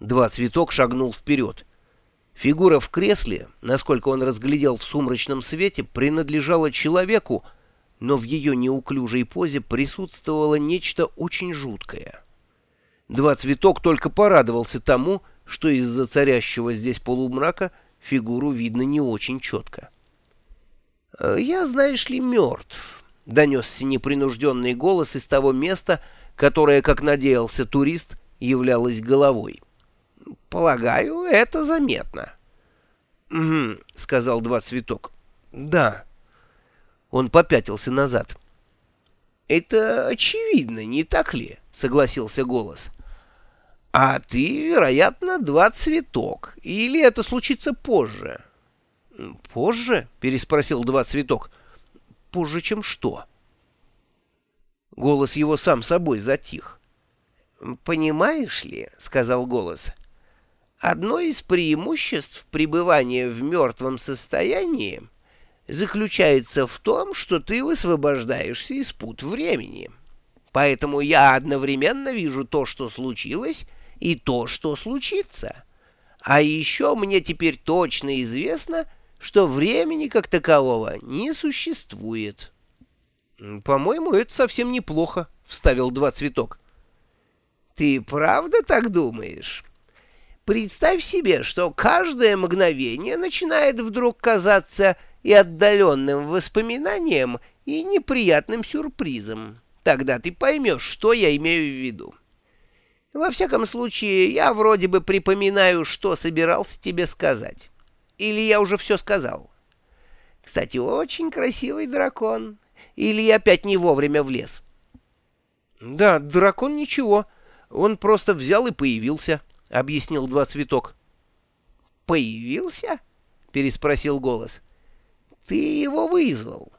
Два цветок шагнул вперед. Фигура в кресле, насколько он разглядел в сумрачном свете, принадлежала человеку, но в ее неуклюжей позе присутствовало нечто очень жуткое. Два цветок только порадовался тому, что из-за царящего здесь полумрака фигуру видно не очень четко. «Э, «Я, знаешь ли, мертв», — донесся непринужденный голос из того места, которое, как надеялся турист, являлось головой. Полагаю, это заметно. «Угу», — сказал два цветок. «Да». Он попятился назад. «Это очевидно, не так ли?» — согласился голос. «А ты, вероятно, два цветок. Или это случится позже?» «Позже?» — переспросил два цветок. «Позже, чем что?» Голос его сам собой затих. «Понимаешь ли?» — сказал голос. Одно из преимуществ пребывания в мертвом состоянии заключается в том, что ты высвобождаешься из пут времени. Поэтому я одновременно вижу то, что случилось, и то, что случится. А еще мне теперь точно известно, что времени как такового не существует. «По-моему, это совсем неплохо», — вставил два цветок. «Ты правда так думаешь?» Представь себе, что каждое мгновение начинает вдруг казаться и отдаленным воспоминанием, и неприятным сюрпризом. Тогда ты поймешь, что я имею в виду. Во всяком случае, я вроде бы припоминаю, что собирался тебе сказать. Или я уже все сказал. Кстати, очень красивый дракон. Или я опять не вовремя влез? Да, дракон ничего. Он просто взял и появился. — объяснил два цветок. «Появился?» — переспросил голос. «Ты его вызвал?»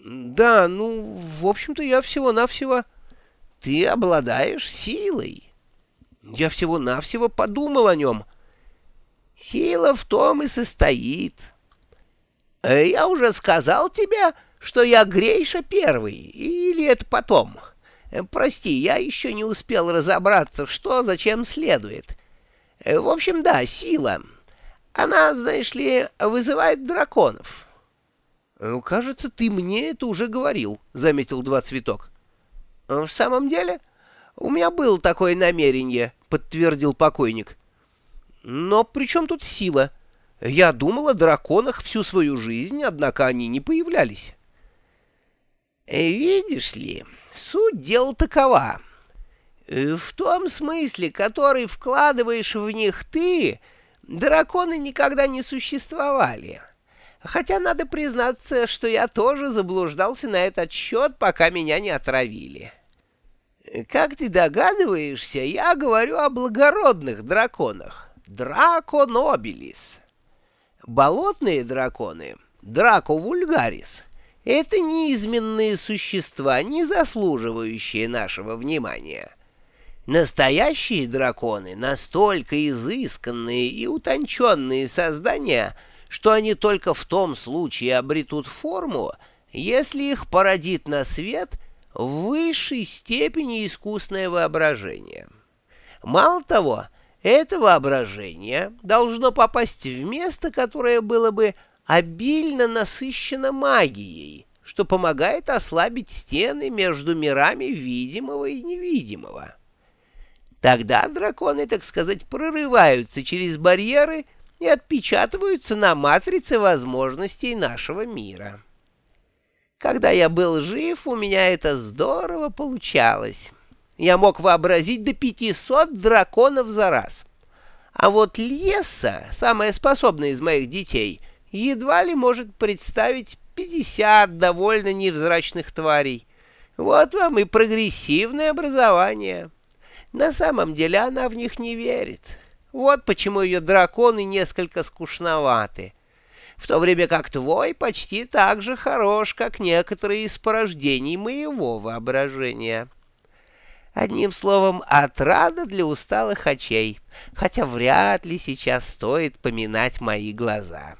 «Да, ну, в общем-то, я всего-навсего...» «Ты обладаешь силой». «Я всего-навсего подумал о нем». «Сила в том и состоит». «Э, «Я уже сказал тебе, что я Грейша первый, или это потом?» Э, прости, я еще не успел разобраться, что зачем следует. Э, в общем, да, сила. Она, знаешь ли, вызывает драконов. «Э, «Кажется, ты мне это уже говорил», — заметил два цветок. «В самом деле, у меня было такое намерение», — подтвердил покойник. «Но при чем тут сила? Я думал о драконах всю свою жизнь, однако они не появлялись». «Видишь ли...» Суть дела такова. Э, в том смысле, который вкладываешь в них ты, драконы никогда не существовали. Хотя надо признаться, что я тоже заблуждался на этот счет, пока меня не отравили. Как ты догадываешься, я говорю о благородных драконах. Драко нобилис. Болотные драконы, Драко вульгарис — это неизменные существа, не заслуживающие нашего внимания. Настоящие драконы настолько изысканные и утонченные создания, что они только в том случае обретут форму, если их породит на свет в высшей степени искусное воображение. Мало того, это воображение должно попасть в место, которое было бы обильно насыщена магией, что помогает ослабить стены между мирами видимого и невидимого. Тогда драконы, так сказать, прорываются через барьеры и отпечатываются на матрице возможностей нашего мира. Когда я был жив, у меня это здорово получалось. Я мог вообразить до 500 драконов за раз. А вот Леса, самая способная из моих детей — едва ли может представить 50 довольно невзрачных тварей. Вот вам и прогрессивное образование. На самом деле она в них не верит. Вот почему ее драконы несколько скучноваты. В то время как твой почти так же хорош, как некоторые из порождений моего воображения. Одним словом, отрада для усталых очей, хотя вряд ли сейчас стоит поминать мои глаза».